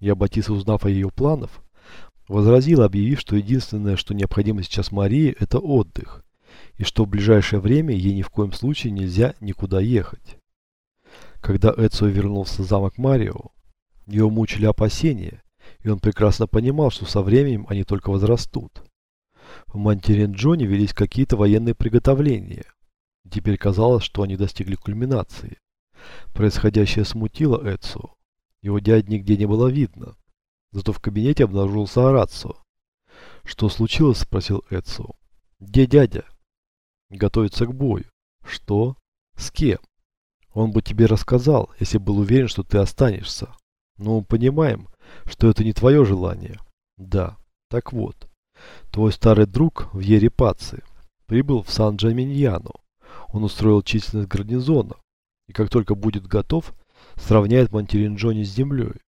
И Аббатиса, узнав о ее планах, возразил, объявив, что единственное, что необходимо сейчас Марии, это отдых, и что в ближайшее время ей ни в коем случае нельзя никуда ехать. Когда Эцио вернулся в замок Марио, его мучили опасения, и он прекрасно понимал, что со временем они только возрастут. В Монтеренджоне велись какие-то военные приготовления. Теперь казалось, что они достигли кульминации. Происходящее смутило Эцио. Его дядь нигде не было видно. Зато в кабинете обнаружился Арацио. «Что случилось?» – спросил Эцио. «Где дядя?» «Готовится к бою». «Что? С кем?» «Он бы тебе рассказал, если был уверен, что ты останешься». «Ну, понимаем, что это не твое желание». «Да. Так вот, твой старый друг в Ерепации прибыл в Сан-Джаминьяно. Он устроил численность гарнизона, и как только будет готов, сравняет Монтеринджони с землей.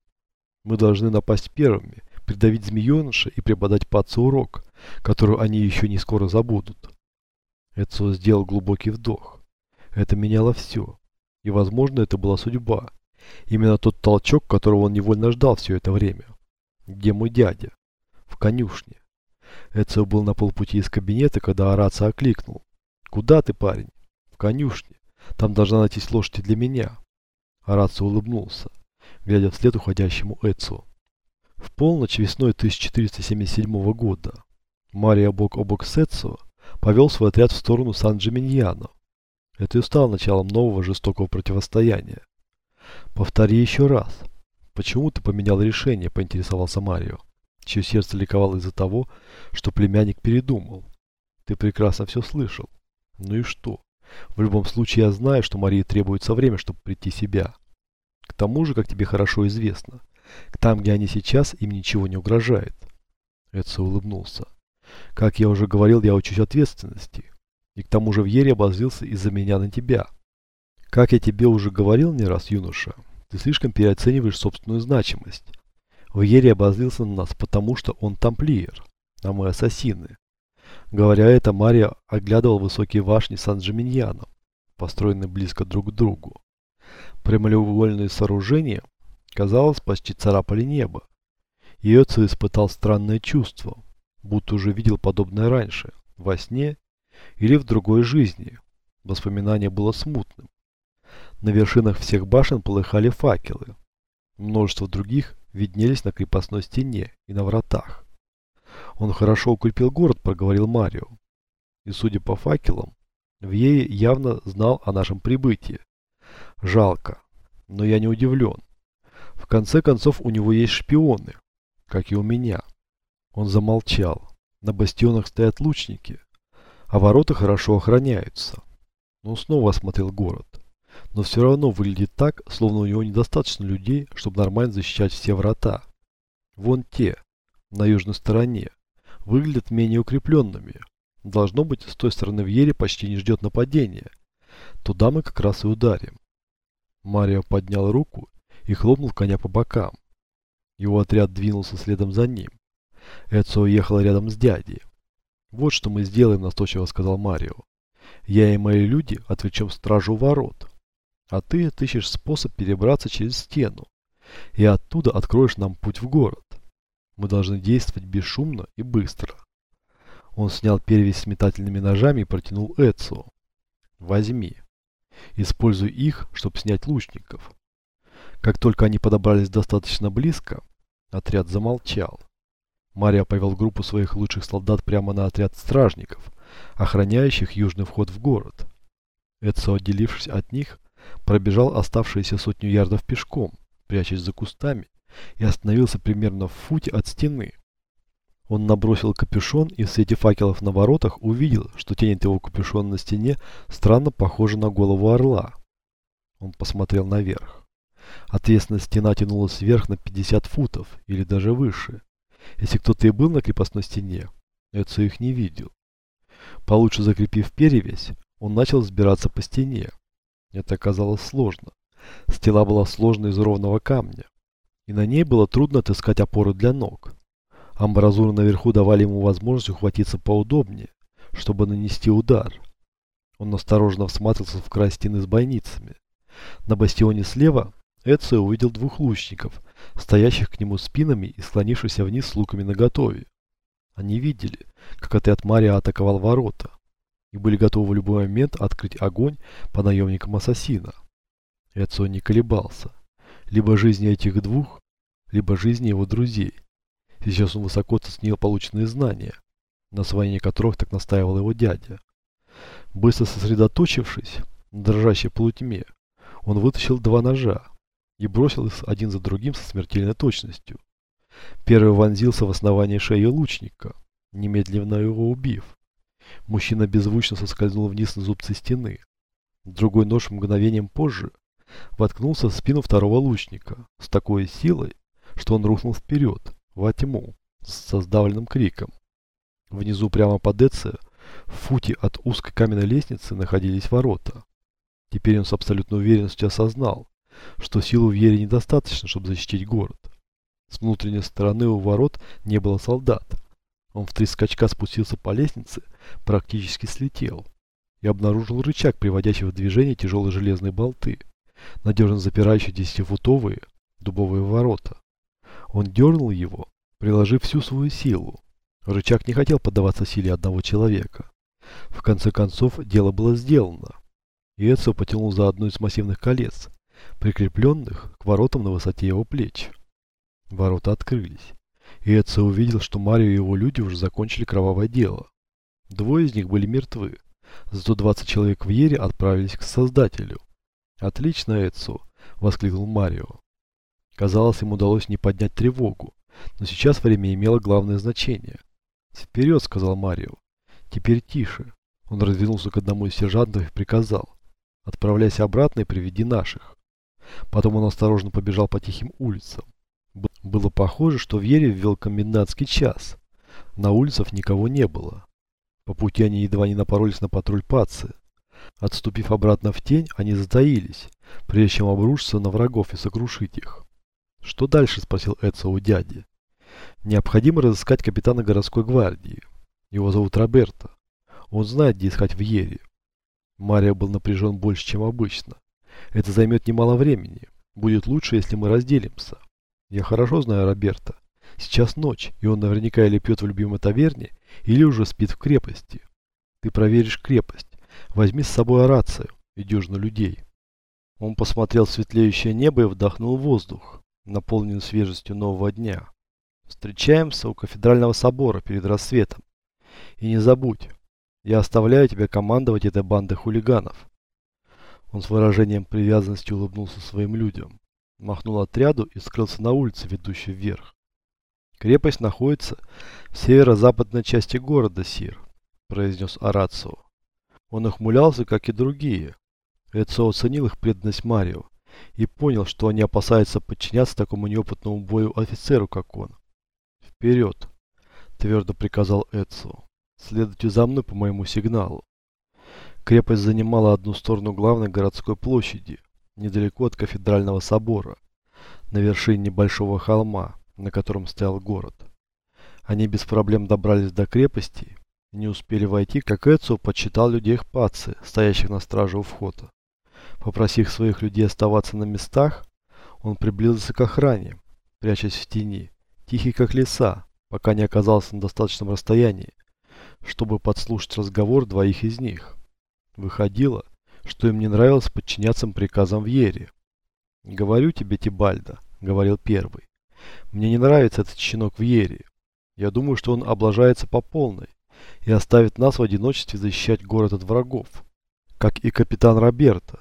Мы должны напасть первыми, придавить змееныша и преподать пацу урок, который они еще не скоро забудут. Эцо сделал глубокий вдох. Это меняло все. И, возможно, это была судьба. Именно тот толчок, которого он невольно ждал все это время. Где мой дядя? В конюшне. Эцио был на полпути из кабинета, когда Араса окликнул. «Куда ты, парень?» «В конюшне. Там должна найтись лошадь для меня». Арацио улыбнулся, глядя вслед уходящему Эцио. В полночь весной 1477 года Мария бок о бок с Эцио повел свой отряд в сторону Сан-Джиминьяно. Это и стало началом нового жестокого противостояния. «Повтори еще раз. Почему ты поменял решение?» – поинтересовался Марио, чье сердце ликовало из-за того, что племянник передумал. «Ты прекрасно все слышал. Ну и что? В любом случае я знаю, что Марии требуется время, чтобы прийти в себя. К тому же, как тебе хорошо известно, там, где они сейчас, им ничего не угрожает». Эдсо улыбнулся. «Как я уже говорил, я учусь ответственности. И к тому же в Ере обозлился из-за меня на тебя. Как я тебе уже говорил не раз, юноша, ты слишком переоцениваешь собственную значимость. В Ере обозлился на нас, потому что он тамплиер, а мы ассасины. Говоря это, Мария оглядывал высокие башни Сан-Джиминьяно, построенные близко друг к другу. Прямоугольные сооружения, казалось, почти царапали небо. Йоцу испытал странное чувство, будто уже видел подобное раньше, во сне или в другой жизни. Воспоминание было смутным. На вершинах всех башен полыхали факелы. Множество других виднелись на крепостной стене и на вратах. Он хорошо укрепил город, проговорил Марио. И судя по факелам, Вьей явно знал о нашем прибытии. Жалко, но я не удивлен. В конце концов, у него есть шпионы, как и у меня. Он замолчал. На бастионах стоят лучники, а ворота хорошо охраняются. Но снова осмотрел город. Но все равно выглядит так, словно у него недостаточно людей, чтобы нормально защищать все врата. Вон те, на южной стороне, выглядят менее укрепленными. Должно быть, с той стороны в Ере почти не ждет нападения. Туда мы как раз и ударим. Марио поднял руку и хлопнул коня по бокам. Его отряд двинулся следом за ним. Эцо уехал рядом с дядей. «Вот что мы сделаем», – настойчиво сказал Марио. «Я и мои люди отвлечем стражу ворот, а ты отыщешь способ перебраться через стену, и оттуда откроешь нам путь в город. Мы должны действовать бесшумно и быстро». Он снял перевязь с метательными ножами и протянул Эцу. «Возьми. Используй их, чтобы снять лучников». Как только они подобрались достаточно близко, отряд замолчал. Мария повел группу своих лучших солдат прямо на отряд стражников, охраняющих южный вход в город. Эдсо, отделившись от них, пробежал оставшиеся сотню ярдов пешком, прячась за кустами, и остановился примерно в футе от стены. Он набросил капюшон и в свете факелов на воротах увидел, что тень его капюшона на стене странно похожа на голову орла. Он посмотрел наверх. Ответственная стена тянулась вверх на 50 футов или даже выше. Если кто-то и был на крепостной стене, Эдсо их не видел. Получше закрепив перевязь, он начал взбираться по стене. Это оказалось сложно. Стела была сложной из ровного камня, и на ней было трудно отыскать опору для ног. Амбразуры наверху давали ему возможность ухватиться поудобнее, чтобы нанести удар. Он осторожно всматривался в край стены с бойницами. На бастионе слева Эцио увидел двух лучников, стоящих к нему спинами и склонившихся вниз с луками наготове. Они видели, как отряд Мария атаковал ворота, и были готовы в любой момент открыть огонь по наемникам ассасина. Эцио не колебался. Либо жизни этих двух, либо жизни его друзей. Сейчас он высоко ценил полученные знания, на освоение которых так настаивал его дядя. Быстро сосредоточившись на дрожащей полутьме, он вытащил два ножа и бросил их один за другим со смертельной точностью. Первый вонзился в основание шеи лучника, немедленно его убив. Мужчина беззвучно соскользнул вниз на зубцы стены. Другой нож мгновением позже воткнулся в спину второго лучника с такой силой, что он рухнул вперед, во тьму, со сдавленным криком. Внизу прямо под Эце, в футе от узкой каменной лестницы, находились ворота. Теперь он с абсолютной уверенностью осознал, что силы в Ере недостаточно, чтобы защитить город. С внутренней стороны у ворот не было солдат. Он в три скачка спустился по лестнице, практически слетел и обнаружил рычаг, приводящий в движение тяжелые железные болты, надежно запирающие десятифутовые дубовые ворота. Он дернул его, приложив всю свою силу. Рычаг не хотел поддаваться силе одного человека. В конце концов, дело было сделано. И Эцио потянул за одно из массивных колец, прикрепленных к воротам на высоте его плеч. Ворота открылись. И Эцио увидел, что Марио и его люди уже закончили кровавое дело. Двое из них были мертвы. Зато 20 человек в Ере отправились к Создателю. «Отлично, Эцио!» – воскликнул Марио. Казалось, им удалось не поднять тревогу, но сейчас время имело главное значение. «Вперед!» – сказал Марио. «Теперь тише!» Он развернулся к одному из сержантов и приказал. «Отправляйся обратно и приведи наших». Потом он осторожно побежал по тихим улицам. Было похоже, что в Ере ввел комендантский час. На улицах никого не было. По пути они едва не напоролись на патруль Пацы. Отступив обратно в тень, они затаились, прежде чем обрушиться на врагов и сокрушить их. «Что дальше?» – спросил Эдсо у дяди. «Необходимо разыскать капитана городской гвардии. Его зовут Роберто. Он знает, где искать в Ере». Мария был напряжен больше, чем обычно. «Это займет немало времени. Будет лучше, если мы разделимся. Я хорошо знаю Роберта. Сейчас ночь, и он наверняка или пьет в любимой таверне, или уже спит в крепости. Ты проверишь крепость. Возьми с собой орацию и дюжину людей». Он посмотрел в светлеющее небо и вдохнул воздух наполнен свежестью нового дня. Встречаемся у кафедрального собора перед рассветом. И не забудь, я оставляю тебя командовать этой бандой хулиганов. Он с выражением привязанности улыбнулся своим людям, махнул отряду и скрылся на улице, ведущей вверх. Крепость находится в северо-западной части города, Сир, произнес Арацио. Он ухмылялся, как и другие. Эцио оценил их преданность Марио и понял, что они опасаются подчиняться такому неопытному бою офицеру, как он. «Вперед!» – твердо приказал Эдсо. «Следуйте за мной по моему сигналу». Крепость занимала одну сторону главной городской площади, недалеко от кафедрального собора, на вершине небольшого холма, на котором стоял город. Они без проблем добрались до крепости не успели войти, как Эдсо подсчитал людей в паце, стоящих на страже у входа. Попросив своих людей оставаться на местах, он приблизился к охране, прячась в тени, тихий как леса, пока не оказался на достаточном расстоянии, чтобы подслушать разговор двоих из них. Выходило, что им не нравилось подчиняться приказам в Ере. «Говорю тебе, Тибальда», — говорил первый, — «мне не нравится этот щенок в Ере. Я думаю, что он облажается по полной и оставит нас в одиночестве защищать город от врагов, как и капитан Роберто,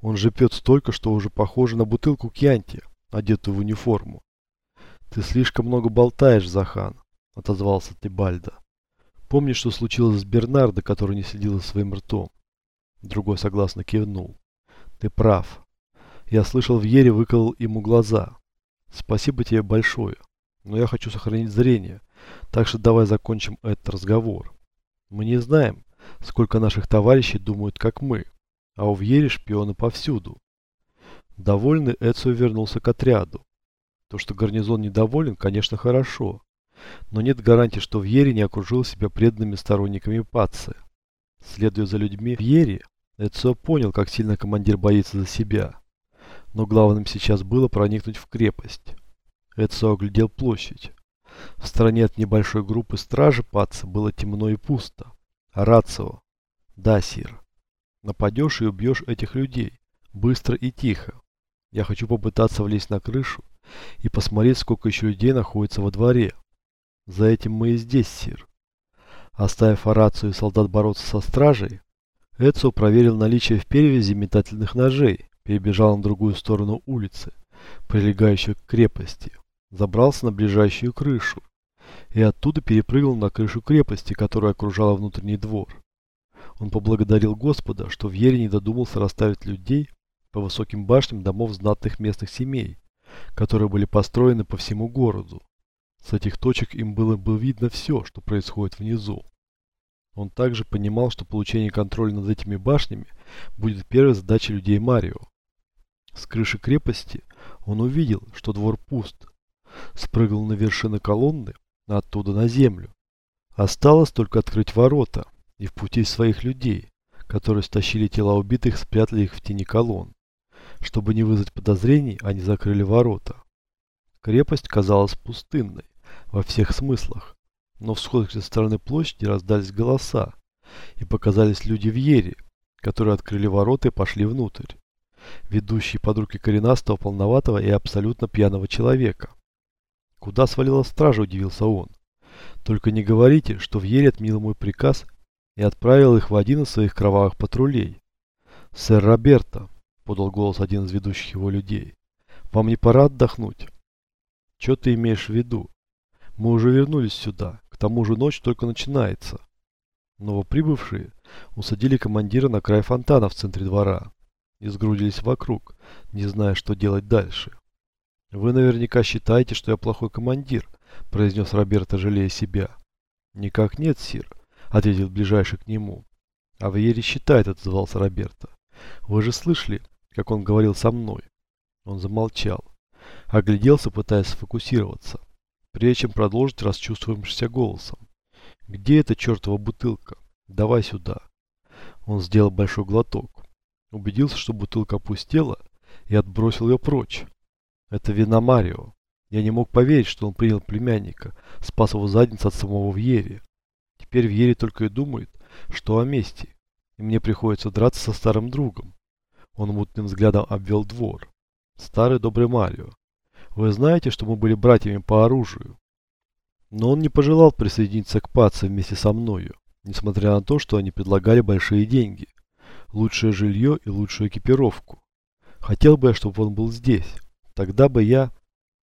он же пьет столько, что уже похоже на бутылку кьянти, одетую в униформу. «Ты слишком много болтаешь, Захан», — отозвался Тибальда. «Помнишь, что случилось с Бернардо, который не следил за своим ртом?» Другой согласно кивнул. «Ты прав. Я слышал, в Ере выколол ему глаза. Спасибо тебе большое, но я хочу сохранить зрение, так что давай закончим этот разговор. Мы не знаем, сколько наших товарищей думают, как мы, а у Вьери шпионы повсюду. Довольный Эцио вернулся к отряду. То, что гарнизон недоволен, конечно, хорошо. Но нет гарантии, что Вьери не окружил себя преданными сторонниками Паци. Следуя за людьми Вьери, Эцио понял, как сильно командир боится за себя. Но главным сейчас было проникнуть в крепость. Эдсо оглядел площадь. В стороне от небольшой группы стражи Паца было темно и пусто. Рацио. Да, Сир. Нападешь и убьешь этих людей. Быстро и тихо. Я хочу попытаться влезть на крышу и посмотреть, сколько еще людей находится во дворе. За этим мы и здесь, Сир. Оставив Орацию и солдат бороться со стражей, Эцио проверил наличие в перевязи метательных ножей, перебежал на другую сторону улицы, прилегающей к крепости, забрался на ближайшую крышу и оттуда перепрыгнул на крышу крепости, которая окружала внутренний двор. Он поблагодарил Господа, что в Ере не додумался расставить людей по высоким башням домов знатных местных семей, которые были построены по всему городу. С этих точек им было бы видно все, что происходит внизу. Он также понимал, что получение контроля над этими башнями будет первой задачей людей Марио. С крыши крепости он увидел, что двор пуст. Спрыгнул на вершины колонны, оттуда на землю. Осталось только открыть ворота и впустить своих людей, которые стащили тела убитых, спрятали их в тени колонн. Чтобы не вызвать подозрений, они закрыли ворота. Крепость казалась пустынной во всех смыслах, но в сходах со стороны площади раздались голоса, и показались люди в Ере, которые открыли ворота и пошли внутрь. Ведущий под руки коренастого, полноватого и абсолютно пьяного человека. Куда свалила стража, удивился он. Только не говорите, что в Ере отменил мой приказ и отправил их в один из своих кровавых патрулей. Сэр Роберто, подал голос один из ведущих его людей, вам не пора отдохнуть? Что ты имеешь в виду? Мы уже вернулись сюда, к тому же ночь только начинается. Новоприбывшие усадили командира на край фонтана в центре двора и сгрудились вокруг, не зная, что делать дальше. «Вы наверняка считаете, что я плохой командир», – произнес Роберто, жалея себя. «Никак нет, сир», – ответил ближайший к нему. «А Вьери считает», – отзывался Роберто. «Вы же слышали, как он говорил со мной?» Он замолчал, огляделся, пытаясь сфокусироваться, прежде чем продолжить расчувствуемшимся голосом. «Где эта чертова бутылка? Давай сюда». Он сделал большой глоток, убедился, что бутылка опустела, и отбросил ее прочь. Это вина Марио. Я не мог поверить, что он принял племянника, спас его задницу от самого Вьери. Теперь Вьери только и думает, что о мести, и мне приходится драться со старым другом. Он мутным взглядом обвел двор. Старый добрый Марио. Вы знаете, что мы были братьями по оружию. Но он не пожелал присоединиться к Паце вместе со мною, несмотря на то, что они предлагали большие деньги, лучшее жилье и лучшую экипировку. Хотел бы я, чтобы он был здесь. Тогда бы я...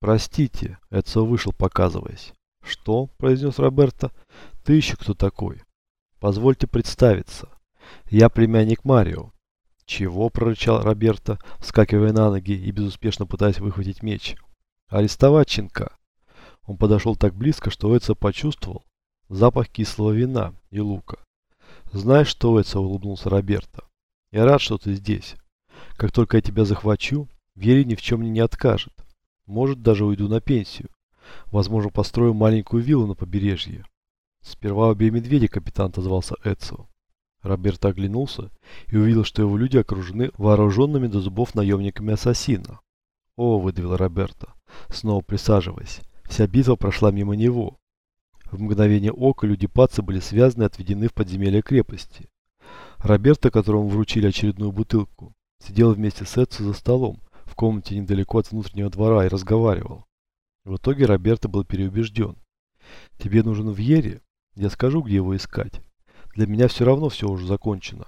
Простите, Эдсо вышел, показываясь. Что? произнес Роберто. Ты еще кто такой? Позвольте представиться. Я племянник Марио. Чего? прорычал Роберто, вскакивая на ноги и безуспешно пытаясь выхватить меч. Арестовать щенка. Он подошел так близко, что Эдсо почувствовал запах кислого вина и лука. «Знаешь что, Эдсо?» – улыбнулся Роберто. «Я рад, что ты здесь. Как только я тебя захвачу, Вере ни в чем мне не откажет. Может, даже уйду на пенсию. Возможно, построю маленькую виллу на побережье. Сперва убей медведя, капитан отозвался Эцио. Роберто оглянулся и увидел, что его люди окружены вооруженными до зубов наемниками ассасина. «О!» – выдавил Роберто, снова присаживаясь. Вся битва прошла мимо него. В мгновение ока люди Паца были связаны и отведены в подземелье крепости. Роберто, которому вручили очередную бутылку, сидел вместе с Эдсо за столом, в комнате недалеко от внутреннего двора и разговаривал. В итоге Роберто был переубежден. «Тебе нужен в Ере? Я скажу, где его искать. Для меня все равно все уже закончено.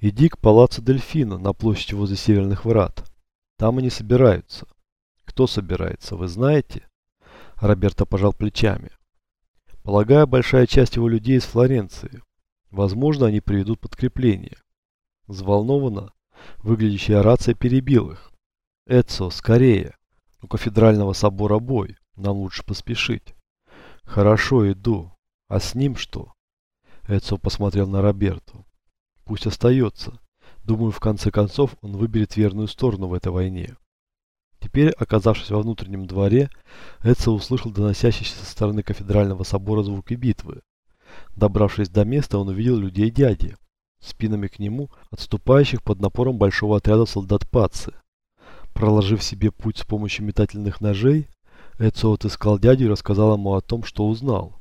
Иди к палаццо Дельфино на площади возле Северных Врат. Там они собираются. Кто собирается, вы знаете?» Роберто пожал плечами. «Полагаю, большая часть его людей из Флоренции. Возможно, они приведут подкрепление». Взволнованно, выглядящая рация перебил их. Эцо, скорее. У кафедрального собора бой. Нам лучше поспешить. Хорошо, иду. А с ним что? Эцо посмотрел на Роберту. Пусть остается. Думаю, в конце концов он выберет верную сторону в этой войне. Теперь, оказавшись во внутреннем дворе, Эдсо услышал доносящиеся со стороны кафедрального собора звуки битвы. Добравшись до места, он увидел людей дяди, спинами к нему, отступающих под напором большого отряда солдат Паци. Проложив себе путь с помощью метательных ножей, Эцио отыскал дядю и рассказал ему о том, что узнал.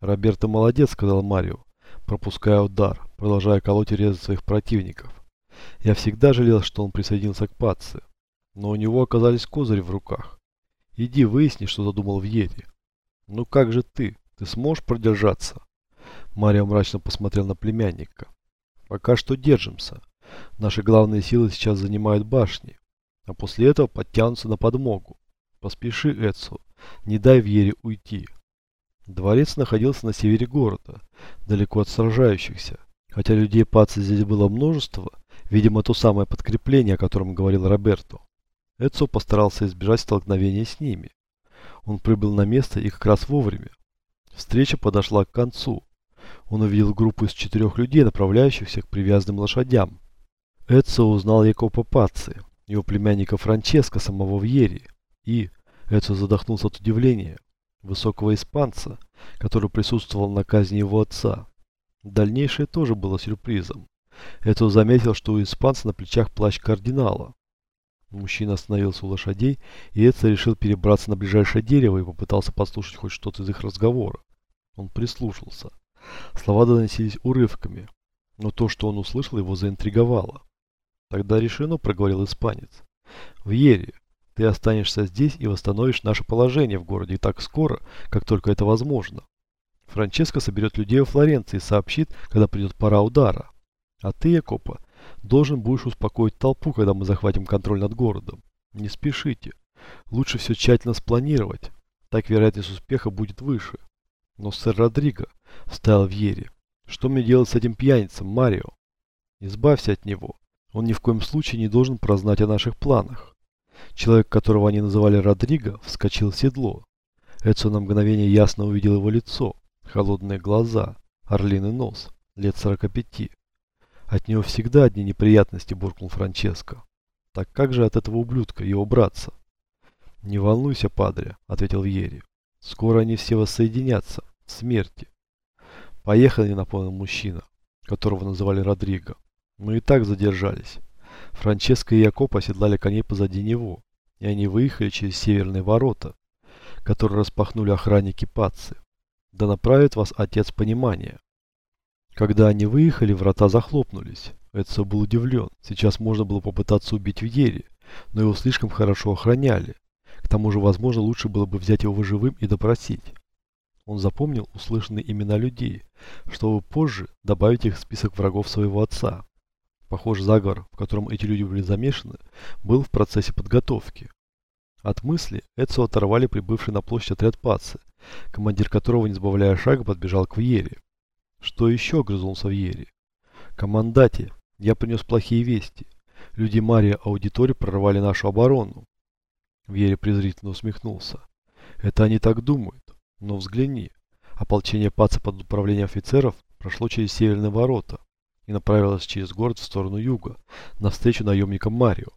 «Роберто молодец», — сказал Марио, пропуская удар, продолжая колоть и резать своих противников. «Я всегда жалел, что он присоединился к Пацци, но у него оказались козыри в руках. Иди выясни, что задумал Вьери». «Ну как же ты? Ты сможешь продержаться?» Марио мрачно посмотрел на племянника. «Пока что держимся. Наши главные силы сейчас занимают башни, а после этого подтянутся на подмогу. Поспеши, Эцу, не дай Вьере уйти». Дворец находился на севере города, далеко от сражающихся. Хотя людей пацы здесь было множество, видимо то самое подкрепление, о котором говорил Роберто. Эцо постарался избежать столкновения с ними. Он прибыл на место и как раз вовремя. Встреча подошла к концу. Он увидел группу из четырех людей, направляющихся к привязанным лошадям. Эцо узнал Якопа Паци, его племянника Франческо, самого Вьери, и, Эцо задохнулся от удивления, высокого испанца, который присутствовал на казни его отца. Дальнейшее тоже было сюрпризом. Эцо заметил, что у испанца на плечах плащ кардинала. Мужчина остановился у лошадей, и Эдсо решил перебраться на ближайшее дерево и попытался послушать хоть что-то из их разговора. Он прислушался. Слова доносились урывками, но то, что он услышал, его заинтриговало. Тогда решено, проговорил испанец. В Ере, ты останешься здесь и восстановишь наше положение в городе так скоро, как только это возможно. Франческо соберет людей во Флоренции и сообщит, когда придет пора удара. А ты, Якопа, должен будешь успокоить толпу, когда мы захватим контроль над городом. Не спешите. Лучше все тщательно спланировать. Так вероятность успеха будет выше. Но сэр Родриго встал в Ере. Что мне делать с этим пьяницем, Марио? Избавься от него. Он ни в коем случае не должен прознать о наших планах. Человек, которого они называли Родриго, вскочил в седло. Эдсо на мгновение ясно увидел его лицо, холодные глаза, орлиный нос, лет сорока пяти. От него всегда одни неприятности, буркнул Франческо. Так как же от этого ублюдка, его братца? Не волнуйся, падре, ответил Вьери. Скоро они все воссоединятся, в смерти. Поехали, напомнил мужчина, которого называли Родриго. Мы и так задержались. Франческо и Якоб оседлали коней позади него, и они выехали через северные ворота, которые распахнули охранники Пацци. Да направит вас отец понимания. Когда они выехали, врата захлопнулись. Эдсо был удивлен. Сейчас можно было попытаться убить Вьери, но его слишком хорошо охраняли. К тому же, возможно, лучше было бы взять его живым и допросить. Он запомнил услышанные имена людей, чтобы позже добавить их в список врагов своего отца. Похоже, заговор, в котором эти люди были замешаны, был в процессе подготовки. От мысли Эдсо оторвали прибывший на площадь отряд Пацы, командир которого, не сбавляя шага, подбежал к Вьере. Что еще, грызнулся Вьери. Командате, я принес плохие вести. Люди Мария Аудитори прорвали нашу оборону. Вьери презрительно усмехнулся. Это они так думают. Но взгляни. Ополчение Паца под управлением офицеров прошло через северные ворота и направилось через город в сторону юга, навстречу наемникам Марио.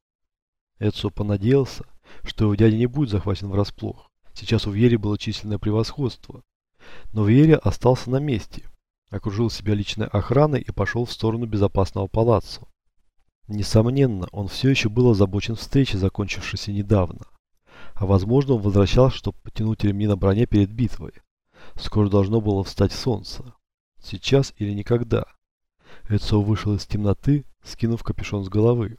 Эдсо понадеялся, что его дядя не будет захвачен врасплох. Сейчас у Вьери было численное превосходство. Но Вьери остался на месте окружил себя личной охраной и пошел в сторону безопасного палаццо. Несомненно, он все еще был озабочен встречей, закончившейся недавно. А возможно, он возвращался, чтобы потянуть ремни на броне перед битвой. Скоро должно было встать солнце. Сейчас или никогда. Эцо вышел из темноты, скинув капюшон с головы.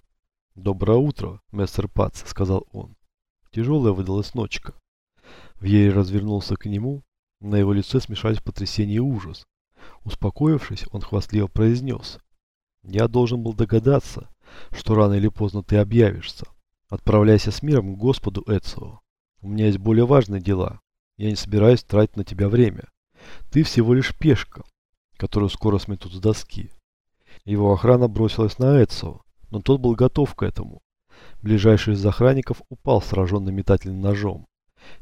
«Доброе утро, мистер Пац», — сказал он. Тяжелая выдалась ночка. Вьерри развернулся к нему. На его лице смешались потрясение и ужас. Успокоившись, он хвастливо произнес. «Я должен был догадаться, что рано или поздно ты объявишься. Отправляйся с миром к Господу Эцио. У меня есть более важные дела. Я не собираюсь тратить на тебя время. Ты всего лишь пешка, которую скоро сметут с доски». Его охрана бросилась на Эцио, но тот был готов к этому. Ближайший из охранников упал, сраженный метательным ножом.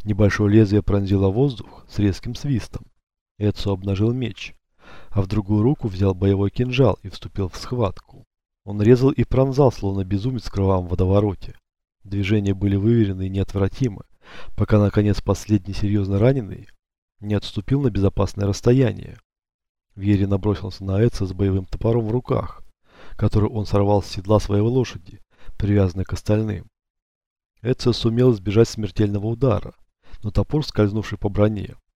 Небольшое лезвие пронзило воздух с резким свистом. Эцио обнажил меч а в другую руку взял боевой кинжал и вступил в схватку. Он резал и пронзал, словно безумец в кровавом водовороте. Движения были выверены и неотвратимы, пока, наконец, последний серьезно раненый не отступил на безопасное расстояние. Вьери набросился на Эдса с боевым топором в руках, который он сорвал с седла своей лошади, привязанной к остальным. Эдсо сумел избежать смертельного удара, но топор, скользнувший по броне,